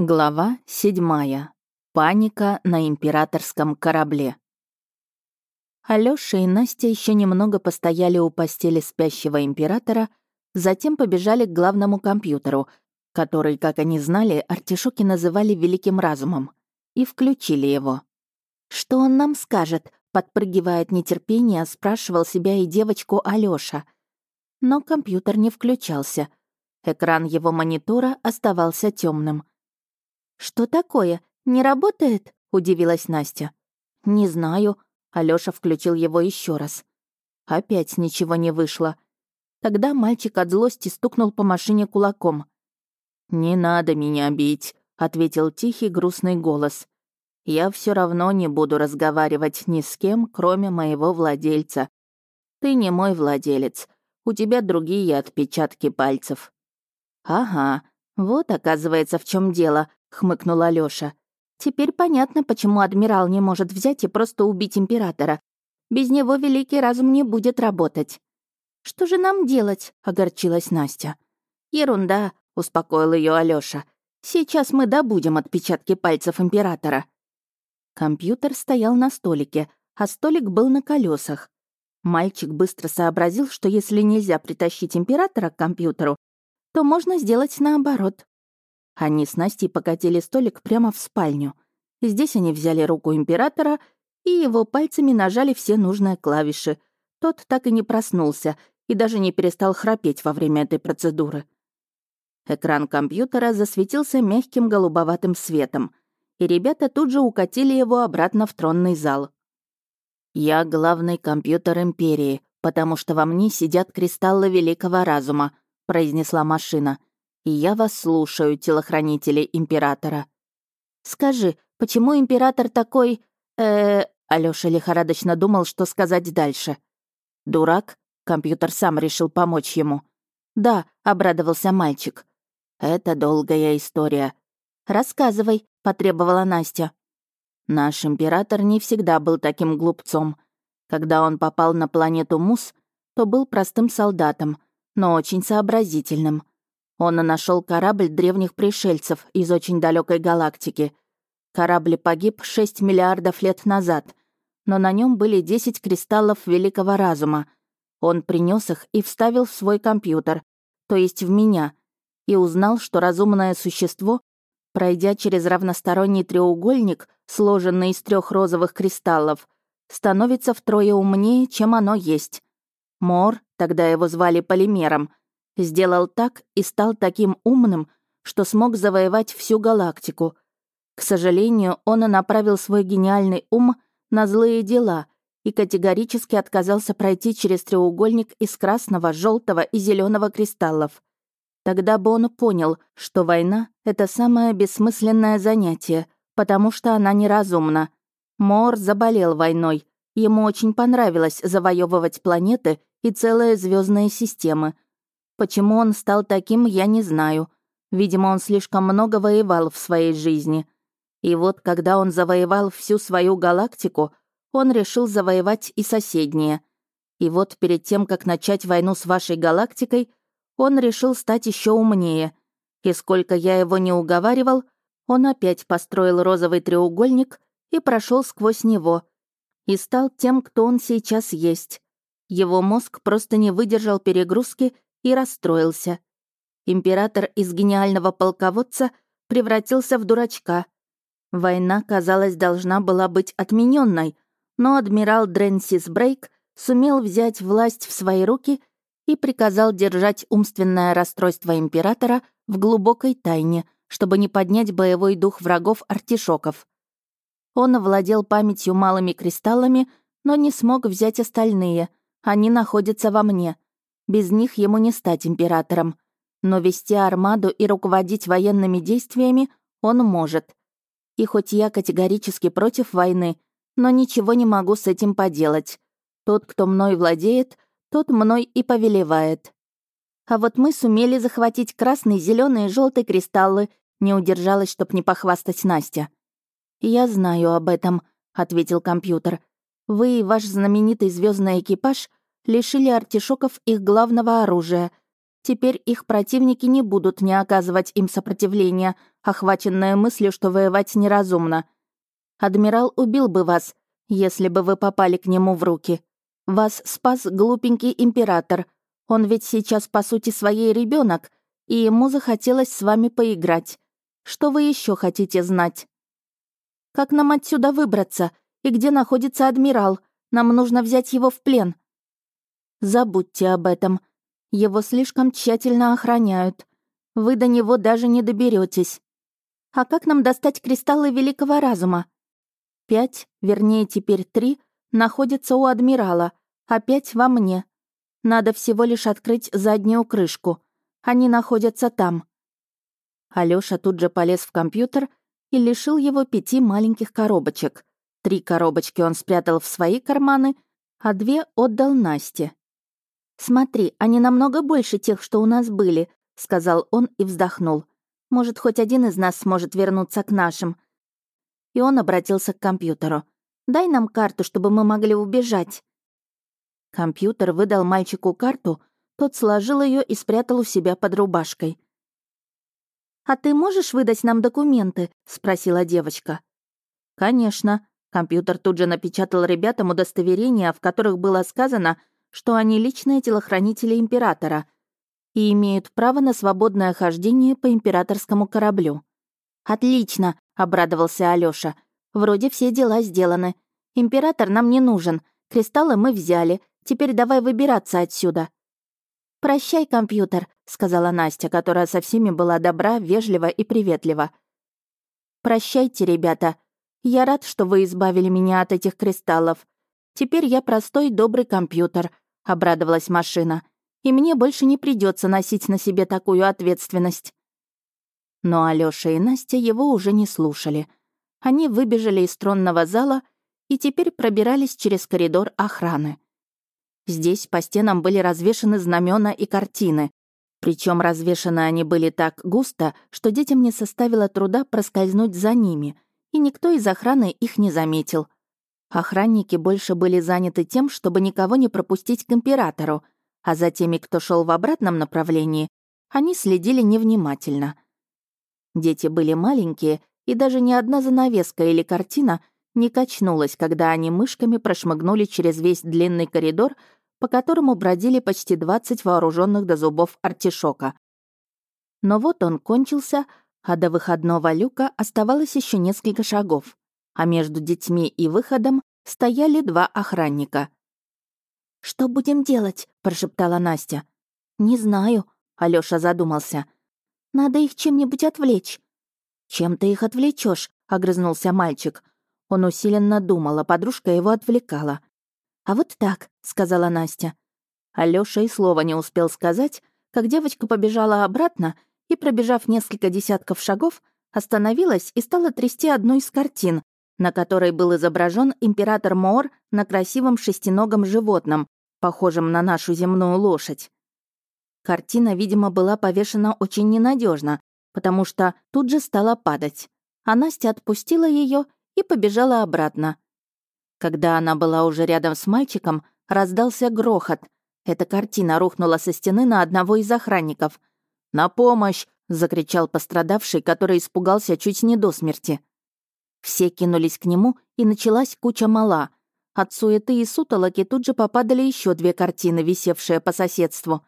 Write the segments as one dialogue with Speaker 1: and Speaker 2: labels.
Speaker 1: Глава седьмая. Паника на императорском корабле. Алёша и Настя еще немного постояли у постели спящего императора, затем побежали к главному компьютеру, который, как они знали, артишоки называли Великим Разумом, и включили его. «Что он нам скажет?» — подпрыгивая от нетерпения, спрашивал себя и девочку Алёша. Но компьютер не включался. Экран его монитора оставался темным. «Что такое? Не работает?» — удивилась Настя. «Не знаю». Алёша включил его еще раз. Опять ничего не вышло. Тогда мальчик от злости стукнул по машине кулаком. «Не надо меня бить», — ответил тихий грустный голос. «Я все равно не буду разговаривать ни с кем, кроме моего владельца. Ты не мой владелец. У тебя другие отпечатки пальцев». «Ага, вот, оказывается, в чем дело», — хмыкнул Алёша. «Теперь понятно, почему адмирал не может взять и просто убить императора. Без него великий разум не будет работать». «Что же нам делать?» — огорчилась Настя. «Ерунда», — успокоил ее Алёша. «Сейчас мы добудем отпечатки пальцев императора». Компьютер стоял на столике, а столик был на колесах. Мальчик быстро сообразил, что если нельзя притащить императора к компьютеру, то можно сделать наоборот. Они с Настей покатили столик прямо в спальню. Здесь они взяли руку императора и его пальцами нажали все нужные клавиши. Тот так и не проснулся и даже не перестал храпеть во время этой процедуры. Экран компьютера засветился мягким голубоватым светом, и ребята тут же укатили его обратно в тронный зал. «Я главный компьютер Империи, потому что во мне сидят кристаллы великого разума», произнесла машина я вас слушаю, телохранители императора». «Скажи, почему император такой...» э Алёша лихорадочно думал, что сказать дальше. «Дурак?» — компьютер сам решил помочь ему. «Да», — обрадовался мальчик. «Это долгая история». «Рассказывай», — потребовала Настя. Наш император не всегда был таким глупцом. Когда он попал на планету Мус, то был простым солдатом, но очень сообразительным. Он нашел корабль древних пришельцев из очень далекой галактики. Корабль погиб 6 миллиардов лет назад, но на нем были 10 кристаллов великого разума. Он принес их и вставил в свой компьютер, то есть в меня, и узнал, что разумное существо, пройдя через равносторонний треугольник, сложенный из трех розовых кристаллов, становится втрое умнее, чем оно есть. Мор, тогда его звали полимером, Сделал так и стал таким умным, что смог завоевать всю галактику. К сожалению, он направил свой гениальный ум на злые дела и категорически отказался пройти через треугольник из красного, желтого и зеленого кристаллов. Тогда бы он понял, что война — это самое бессмысленное занятие, потому что она неразумна. Мор заболел войной. Ему очень понравилось завоевывать планеты и целые звездные системы — Почему он стал таким, я не знаю. Видимо, он слишком много воевал в своей жизни. И вот, когда он завоевал всю свою галактику, он решил завоевать и соседние. И вот перед тем, как начать войну с вашей галактикой, он решил стать еще умнее. И сколько я его не уговаривал, он опять построил розовый треугольник и прошел сквозь него. И стал тем, кто он сейчас есть. Его мозг просто не выдержал перегрузки и расстроился. Император из гениального полководца превратился в дурачка. Война, казалось, должна была быть отмененной, но адмирал Дренсис Брейк сумел взять власть в свои руки и приказал держать умственное расстройство императора в глубокой тайне, чтобы не поднять боевой дух врагов артишоков. Он овладел памятью малыми кристаллами, но не смог взять остальные. Они находятся во мне — без них ему не стать императором. Но вести армаду и руководить военными действиями он может. И хоть я категорически против войны, но ничего не могу с этим поделать. Тот, кто мной владеет, тот мной и повелевает. А вот мы сумели захватить красный, зеленый и желтый кристаллы, не удержалась, чтоб не похвастать Настя. «Я знаю об этом», — ответил компьютер. «Вы и ваш знаменитый звездный экипаж лишили артишоков их главного оружия. Теперь их противники не будут не оказывать им сопротивления, охваченные мыслью, что воевать неразумно. Адмирал убил бы вас, если бы вы попали к нему в руки. Вас спас глупенький император. Он ведь сейчас, по сути, своей ребенок, и ему захотелось с вами поиграть. Что вы еще хотите знать? Как нам отсюда выбраться? И где находится адмирал? Нам нужно взять его в плен. Забудьте об этом. Его слишком тщательно охраняют. Вы до него даже не доберетесь. А как нам достать кристаллы великого разума? Пять, вернее теперь три, находятся у адмирала, а пять во мне. Надо всего лишь открыть заднюю крышку. Они находятся там. Алёша тут же полез в компьютер и лишил его пяти маленьких коробочек. Три коробочки он спрятал в свои карманы, а две отдал Насте. «Смотри, они намного больше тех, что у нас были», — сказал он и вздохнул. «Может, хоть один из нас сможет вернуться к нашим». И он обратился к компьютеру. «Дай нам карту, чтобы мы могли убежать». Компьютер выдал мальчику карту, тот сложил ее и спрятал у себя под рубашкой. «А ты можешь выдать нам документы?» — спросила девочка. «Конечно». Компьютер тут же напечатал ребятам удостоверения, в которых было сказано, что они личные телохранители императора и имеют право на свободное хождение по императорскому кораблю. «Отлично», — обрадовался Алёша. «Вроде все дела сделаны. Император нам не нужен. Кристаллы мы взяли. Теперь давай выбираться отсюда». «Прощай, компьютер», — сказала Настя, которая со всеми была добра, вежлива и приветлива. «Прощайте, ребята. Я рад, что вы избавили меня от этих кристаллов. Теперь я простой, добрый компьютер», — обрадовалась машина. «И мне больше не придется носить на себе такую ответственность». Но Алёша и Настя его уже не слушали. Они выбежали из тронного зала и теперь пробирались через коридор охраны. Здесь по стенам были развешаны знамена и картины. Причем развешаны они были так густо, что детям не составило труда проскользнуть за ними, и никто из охраны их не заметил — Охранники больше были заняты тем, чтобы никого не пропустить к императору, а за теми, кто шел в обратном направлении, они следили невнимательно. Дети были маленькие, и даже ни одна занавеска или картина не качнулась, когда они мышками прошмыгнули через весь длинный коридор, по которому бродили почти 20 вооруженных до зубов артишока. Но вот он кончился, а до выходного люка оставалось еще несколько шагов а между детьми и выходом стояли два охранника. «Что будем делать?» — прошептала Настя. «Не знаю», — Алёша задумался. «Надо их чем-нибудь отвлечь». «Чем ты их отвлечешь? огрызнулся мальчик. Он усиленно думал, а подружка его отвлекала. «А вот так», — сказала Настя. Алёша и слова не успел сказать, как девочка побежала обратно и, пробежав несколько десятков шагов, остановилась и стала трясти одну из картин, на которой был изображен император Моор на красивом шестиногом животном, похожем на нашу земную лошадь. Картина, видимо, была повешена очень ненадежно, потому что тут же стала падать, а Настя отпустила ее и побежала обратно. Когда она была уже рядом с мальчиком, раздался грохот. Эта картина рухнула со стены на одного из охранников. «На помощь!» — закричал пострадавший, который испугался чуть не до смерти. Все кинулись к нему, и началась куча мала. От суеты и сутолоки тут же попадали еще две картины, висевшие по соседству.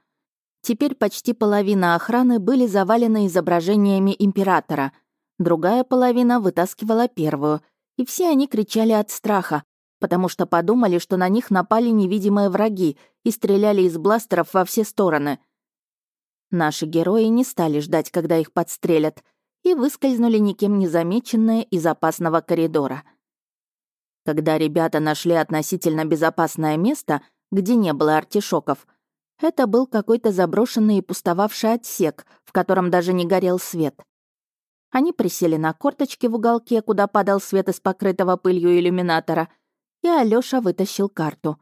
Speaker 1: Теперь почти половина охраны были завалены изображениями императора. Другая половина вытаскивала первую, и все они кричали от страха, потому что подумали, что на них напали невидимые враги и стреляли из бластеров во все стороны. Наши герои не стали ждать, когда их подстрелят — и выскользнули никем не замеченные из опасного коридора. Когда ребята нашли относительно безопасное место, где не было артишоков, это был какой-то заброшенный и пустовавший отсек, в котором даже не горел свет. Они присели на корточки в уголке, куда падал свет из покрытого пылью иллюминатора, и Алёша вытащил карту.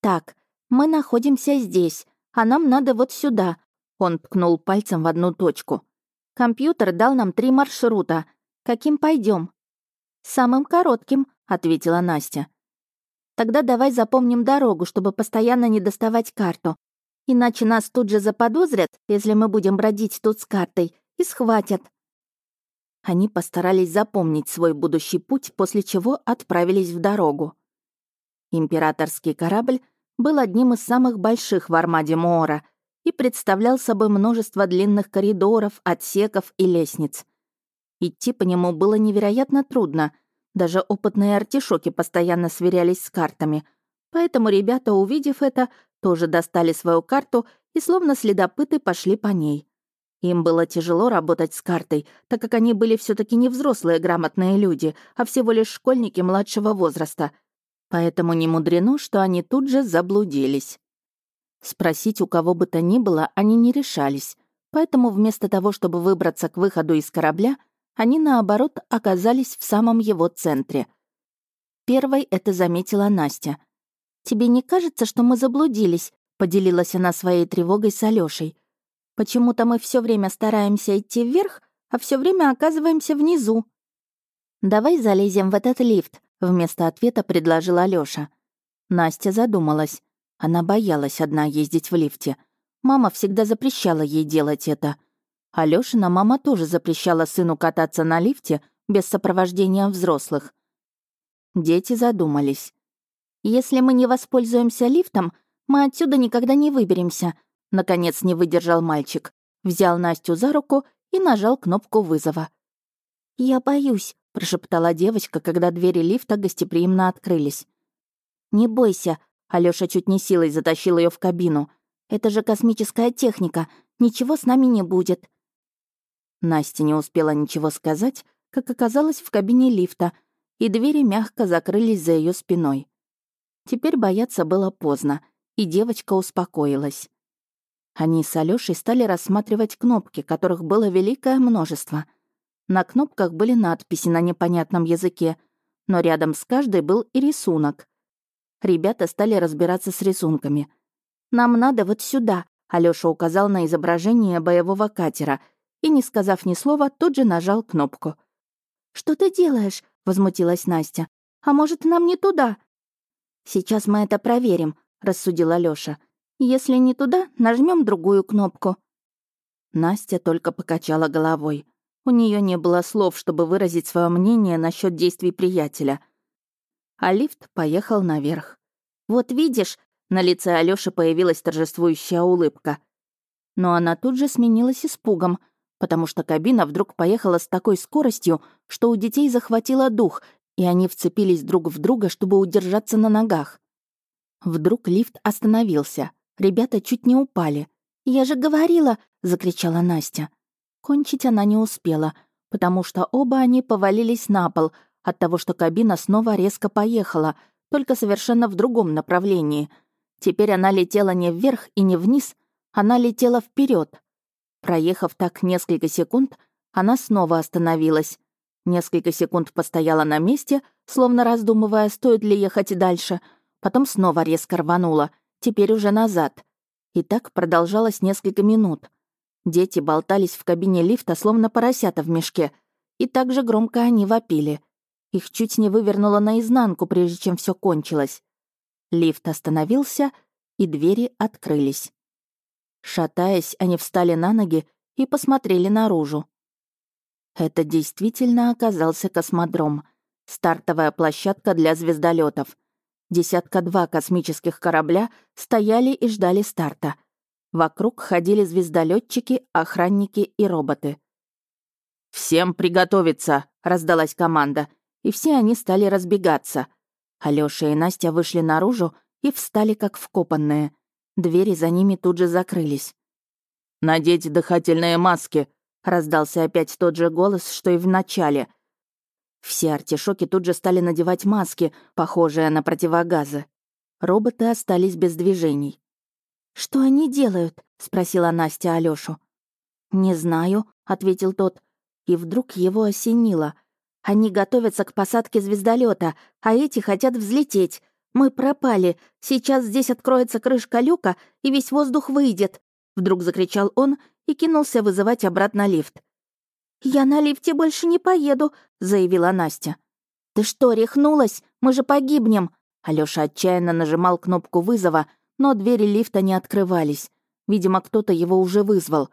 Speaker 1: «Так, мы находимся здесь, а нам надо вот сюда», — он ткнул пальцем в одну точку. Компьютер дал нам три маршрута. Каким пойдем? Самым коротким, ответила Настя. Тогда давай запомним дорогу, чтобы постоянно не доставать карту. Иначе нас тут же заподозрят, если мы будем бродить тут с картой, и схватят». Они постарались запомнить свой будущий путь, после чего отправились в дорогу. Императорский корабль был одним из самых больших в Армаде Моора и представлял собой множество длинных коридоров, отсеков и лестниц. Идти по нему было невероятно трудно, даже опытные артишоки постоянно сверялись с картами, поэтому ребята, увидев это, тоже достали свою карту и словно следопыты пошли по ней. Им было тяжело работать с картой, так как они были все таки не взрослые грамотные люди, а всего лишь школьники младшего возраста. Поэтому не мудрено, что они тут же заблудились. Спросить у кого бы то ни было они не решались, поэтому вместо того, чтобы выбраться к выходу из корабля, они, наоборот, оказались в самом его центре. Первой это заметила Настя. «Тебе не кажется, что мы заблудились?» — поделилась она своей тревогой с Алёшей. «Почему-то мы все время стараемся идти вверх, а все время оказываемся внизу». «Давай залезем в этот лифт», — вместо ответа предложил Алёша. Настя задумалась. Она боялась одна ездить в лифте. Мама всегда запрещала ей делать это. Алёшина мама тоже запрещала сыну кататься на лифте без сопровождения взрослых. Дети задумались. «Если мы не воспользуемся лифтом, мы отсюда никогда не выберемся», наконец не выдержал мальчик. Взял Настю за руку и нажал кнопку вызова. «Я боюсь», — прошептала девочка, когда двери лифта гостеприимно открылись. «Не бойся», Алёша чуть не силой затащил ее в кабину. «Это же космическая техника. Ничего с нами не будет». Настя не успела ничего сказать, как оказалась в кабине лифта, и двери мягко закрылись за ее спиной. Теперь бояться было поздно, и девочка успокоилась. Они с Алёшей стали рассматривать кнопки, которых было великое множество. На кнопках были надписи на непонятном языке, но рядом с каждой был и рисунок. Ребята стали разбираться с рисунками. «Нам надо вот сюда», — Алёша указал на изображение боевого катера и, не сказав ни слова, тут же нажал кнопку. «Что ты делаешь?» — возмутилась Настя. «А может, нам не туда?» «Сейчас мы это проверим», — рассудил Алёша. «Если не туда, нажмем другую кнопку». Настя только покачала головой. У нее не было слов, чтобы выразить свое мнение насчет действий приятеля а лифт поехал наверх. «Вот видишь», — на лице Алёши появилась торжествующая улыбка. Но она тут же сменилась испугом, потому что кабина вдруг поехала с такой скоростью, что у детей захватило дух, и они вцепились друг в друга, чтобы удержаться на ногах. Вдруг лифт остановился. Ребята чуть не упали. «Я же говорила!» — закричала Настя. Кончить она не успела, потому что оба они повалились на пол — от того, что кабина снова резко поехала, только совершенно в другом направлении. Теперь она летела не вверх и не вниз, она летела вперед. Проехав так несколько секунд, она снова остановилась. Несколько секунд постояла на месте, словно раздумывая, стоит ли ехать дальше. Потом снова резко рванула, теперь уже назад. И так продолжалось несколько минут. Дети болтались в кабине лифта, словно поросята в мешке. И так же громко они вопили. Их чуть не вывернуло наизнанку, прежде чем все кончилось. Лифт остановился, и двери открылись. Шатаясь, они встали на ноги и посмотрели наружу. Это действительно оказался космодром. Стартовая площадка для звездолетов. Десятка-два космических корабля стояли и ждали старта. Вокруг ходили звездолетчики, охранники и роботы. «Всем приготовиться!» — раздалась команда — и все они стали разбегаться. Алёша и Настя вышли наружу и встали как вкопанные. Двери за ними тут же закрылись. «Надеть дыхательные маски!» — раздался опять тот же голос, что и в начале. Все артишоки тут же стали надевать маски, похожие на противогазы. Роботы остались без движений. «Что они делают?» — спросила Настя Алёшу. «Не знаю», — ответил тот. И вдруг его осенило — они готовятся к посадке звездолета, а эти хотят взлететь. Мы пропали. Сейчас здесь откроется крышка люка, и весь воздух выйдет. Вдруг закричал он и кинулся вызывать обратно лифт. «Я на лифте больше не поеду», — заявила Настя. «Ты что, рехнулась? Мы же погибнем!» Алёша отчаянно нажимал кнопку вызова, но двери лифта не открывались. Видимо, кто-то его уже вызвал.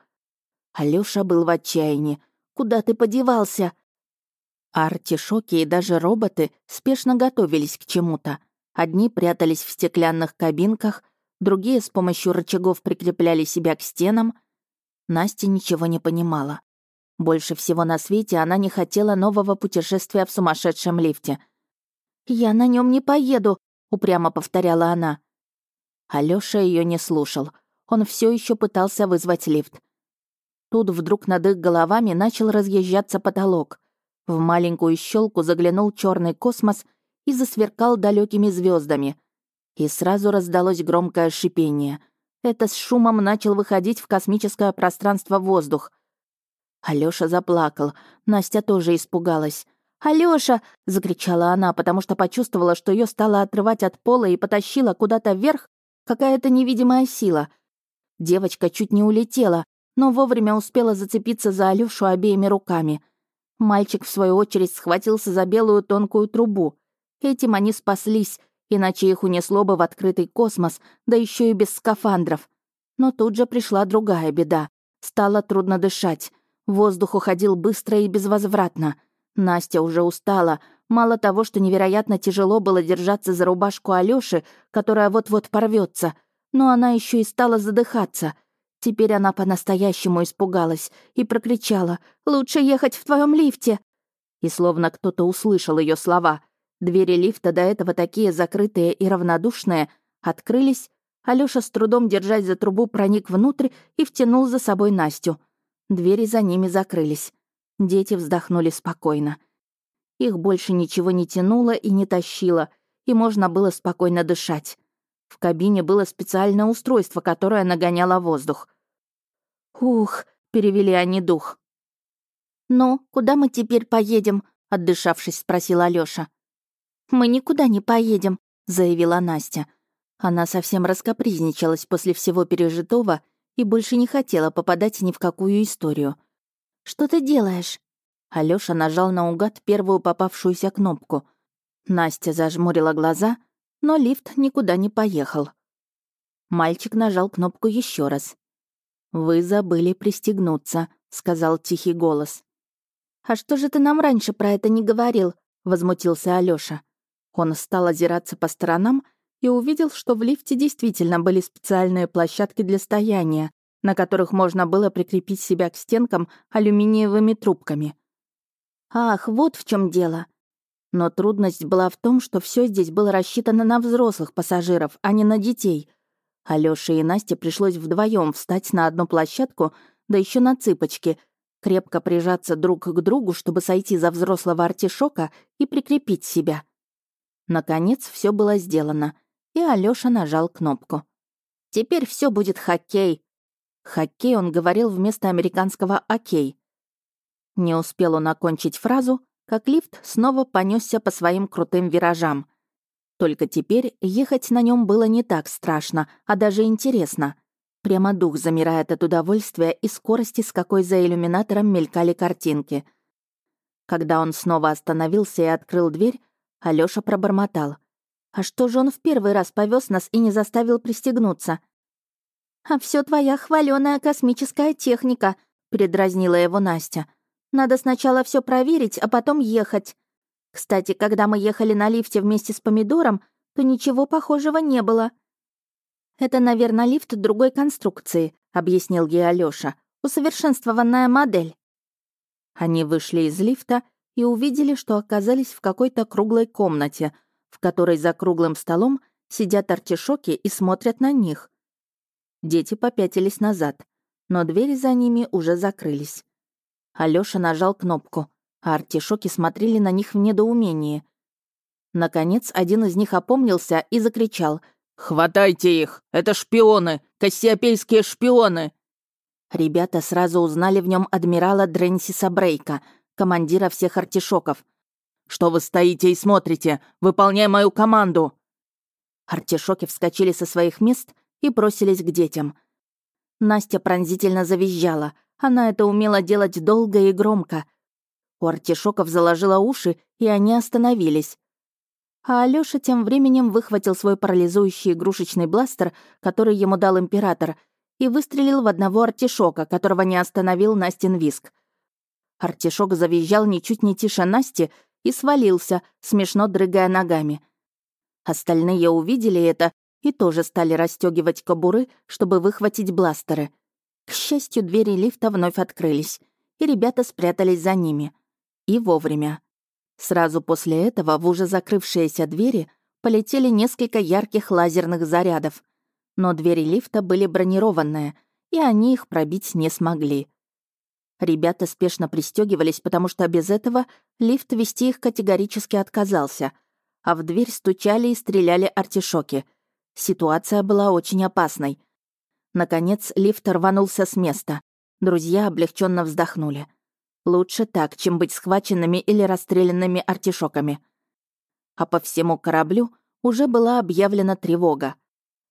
Speaker 1: Алёша был в отчаянии. «Куда ты подевался?» Артишоки и даже роботы спешно готовились к чему-то. Одни прятались в стеклянных кабинках, другие с помощью рычагов прикрепляли себя к стенам. Настя ничего не понимала. Больше всего на свете она не хотела нового путешествия в сумасшедшем лифте. «Я на нем не поеду», — упрямо повторяла она. Алёша ее не слушал. Он все еще пытался вызвать лифт. Тут вдруг над их головами начал разъезжаться потолок. В маленькую щелку заглянул черный космос и засверкал далекими звездами. И сразу раздалось громкое шипение. Это с шумом начал выходить в космическое пространство воздух. Алёша заплакал. Настя тоже испугалась. «Алёша!» — закричала она, потому что почувствовала, что ее стало отрывать от пола и потащила куда-то вверх какая-то невидимая сила. Девочка чуть не улетела, но вовремя успела зацепиться за Алёшу обеими руками. Мальчик, в свою очередь, схватился за белую тонкую трубу. Этим они спаслись, иначе их унесло бы в открытый космос, да еще и без скафандров. Но тут же пришла другая беда. Стало трудно дышать. Воздух уходил быстро и безвозвратно. Настя уже устала. Мало того, что невероятно тяжело было держаться за рубашку Алёши, которая вот-вот порвется, но она еще и стала задыхаться. Теперь она по-настоящему испугалась и прокричала «Лучше ехать в твоем лифте!» И словно кто-то услышал ее слова. Двери лифта, до этого такие закрытые и равнодушные, открылись. Алёша с трудом, держась за трубу, проник внутрь и втянул за собой Настю. Двери за ними закрылись. Дети вздохнули спокойно. Их больше ничего не тянуло и не тащило, и можно было спокойно дышать. В кабине было специальное устройство, которое нагоняло воздух. «Ух!» — перевели они дух. «Ну, куда мы теперь поедем?» — отдышавшись, спросила Алёша. «Мы никуда не поедем», — заявила Настя. Она совсем раскопризничалась после всего пережитого и больше не хотела попадать ни в какую историю. «Что ты делаешь?» Алёша нажал наугад первую попавшуюся кнопку. Настя зажмурила глаза, но лифт никуда не поехал. Мальчик нажал кнопку еще раз. «Вы забыли пристегнуться», — сказал тихий голос. «А что же ты нам раньше про это не говорил?» — возмутился Алёша. Он стал озираться по сторонам и увидел, что в лифте действительно были специальные площадки для стояния, на которых можно было прикрепить себя к стенкам алюминиевыми трубками. Ах, вот в чем дело. Но трудность была в том, что все здесь было рассчитано на взрослых пассажиров, а не на детей. Алёше и Насте пришлось вдвоем встать на одну площадку, да еще на цыпочки, крепко прижаться друг к другу, чтобы сойти за взрослого артишока и прикрепить себя. Наконец все было сделано, и Алёша нажал кнопку. «Теперь все будет хоккей». Хоккей он говорил вместо американского «окей». Не успел он окончить фразу, как лифт снова понесся по своим крутым виражам. Только теперь ехать на нем было не так страшно, а даже интересно. Прямо дух замирает от удовольствия и скорости, с какой за иллюминатором мелькали картинки. Когда он снова остановился и открыл дверь, Алёша пробормотал. «А что же он в первый раз повез нас и не заставил пристегнуться?» «А все твоя хваленая космическая техника», — передразнила его Настя. Надо сначала все проверить, а потом ехать. Кстати, когда мы ехали на лифте вместе с помидором, то ничего похожего не было. Это, наверное, лифт другой конструкции, объяснил ей Алёша. Усовершенствованная модель. Они вышли из лифта и увидели, что оказались в какой-то круглой комнате, в которой за круглым столом сидят артишоки и смотрят на них. Дети попятились назад, но двери за ними уже закрылись. Алёша нажал кнопку, а артишоки смотрели на них в недоумении. Наконец, один из них опомнился и закричал. «Хватайте их! Это шпионы! Кассиопейские шпионы!» Ребята сразу узнали в нем адмирала Дренсиса Брейка, командира всех артишоков. «Что вы стоите и смотрите? Выполняй мою команду!» Артишоки вскочили со своих мест и бросились к детям. Настя пронзительно завизжала — она это умела делать долго и громко. У артишоков заложило уши, и они остановились. А Алёша тем временем выхватил свой парализующий игрушечный бластер, который ему дал император, и выстрелил в одного артишока, которого не остановил Настин виск. Артишок завизжал ничуть не тише Насти и свалился, смешно дрыгая ногами. Остальные увидели это и тоже стали расстегивать кобуры, чтобы выхватить бластеры. К счастью, двери лифта вновь открылись, и ребята спрятались за ними. И вовремя. Сразу после этого в уже закрывшиеся двери полетели несколько ярких лазерных зарядов. Но двери лифта были бронированные, и они их пробить не смогли. Ребята спешно пристегивались, потому что без этого лифт вести их категорически отказался, а в дверь стучали и стреляли артишоки. Ситуация была очень опасной. Наконец лифт рванулся с места. Друзья облегченно вздохнули. Лучше так, чем быть схваченными или расстрелянными артишоками. А по всему кораблю уже была объявлена тревога.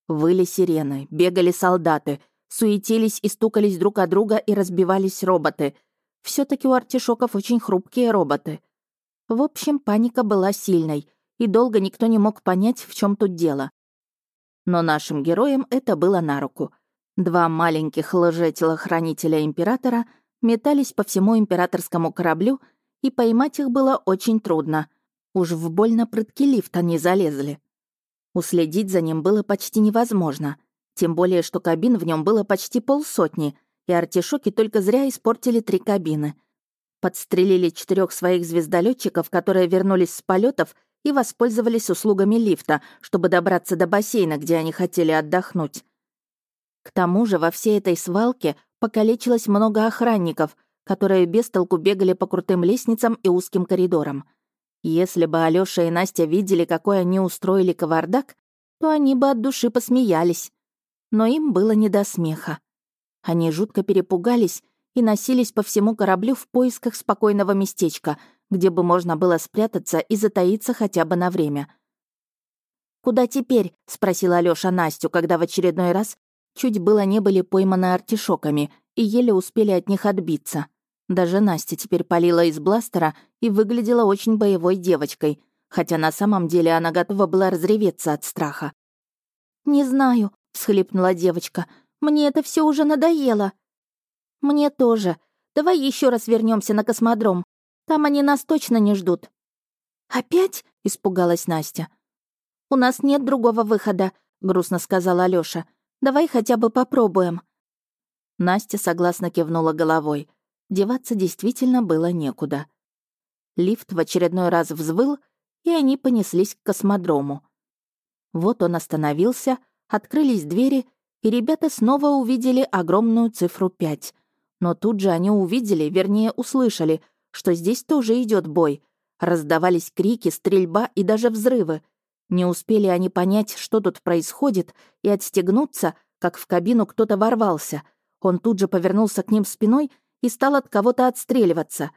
Speaker 1: Выли сирены, бегали солдаты, суетились и стукались друг о друга и разбивались роботы. все таки у артишоков очень хрупкие роботы. В общем, паника была сильной, и долго никто не мог понять, в чем тут дело. Но нашим героям это было на руку. Два маленьких лже-телохранителя императора — метались по всему императорскому кораблю, и поймать их было очень трудно. Уж в больно прытки лифта не залезли. Уследить за ним было почти невозможно, тем более, что кабин в нем было почти полсотни, и артишоки только зря испортили три кабины. Подстрелили четырех своих звездолетчиков, которые вернулись с полетов и воспользовались услугами лифта, чтобы добраться до бассейна, где они хотели отдохнуть. К тому же во всей этой свалке покалечилось много охранников, которые без толку бегали по крутым лестницам и узким коридорам. Если бы Алёша и Настя видели, какой они устроили кавардак, то они бы от души посмеялись. Но им было не до смеха. Они жутко перепугались и носились по всему кораблю в поисках спокойного местечка, где бы можно было спрятаться и затаиться хотя бы на время. «Куда теперь?» — спросила Алёша Настю, когда в очередной раз Чуть было не были пойманы артишоками и еле успели от них отбиться. Даже Настя теперь палила из бластера и выглядела очень боевой девочкой, хотя на самом деле она готова была разреветься от страха. «Не знаю», — всхлипнула девочка. «Мне это все уже надоело». «Мне тоже. Давай еще раз вернемся на космодром. Там они нас точно не ждут». «Опять?» — испугалась Настя. «У нас нет другого выхода», — грустно сказала Алёша. Давай хотя бы попробуем». Настя согласно кивнула головой. Деваться действительно было некуда. Лифт в очередной раз взвыл, и они понеслись к космодрому. Вот он остановился, открылись двери, и ребята снова увидели огромную цифру 5. Но тут же они увидели, вернее, услышали, что здесь тоже идет бой. Раздавались крики, стрельба и даже взрывы — не успели они понять, что тут происходит, и отстегнуться, как в кабину кто-то ворвался. Он тут же повернулся к ним спиной и стал от кого-то отстреливаться.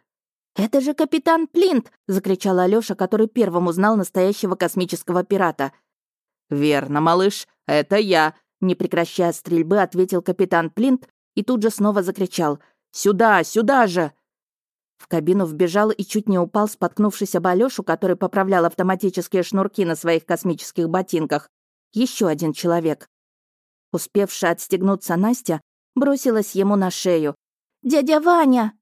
Speaker 1: «Это же капитан Плинт!» — закричал Алёша, который первым узнал настоящего космического пирата.
Speaker 2: «Верно, малыш, это я!» — не прекращая стрельбы, ответил капитан Плинт и тут же снова закричал. «Сюда, сюда же!»
Speaker 1: В кабину вбежал и чуть не упал, споткнувшись об Алёшу, который поправлял автоматические шнурки на своих космических ботинках. Еще один человек. Успевшая отстегнуться Настя бросилась ему на шею. «Дядя Ваня!»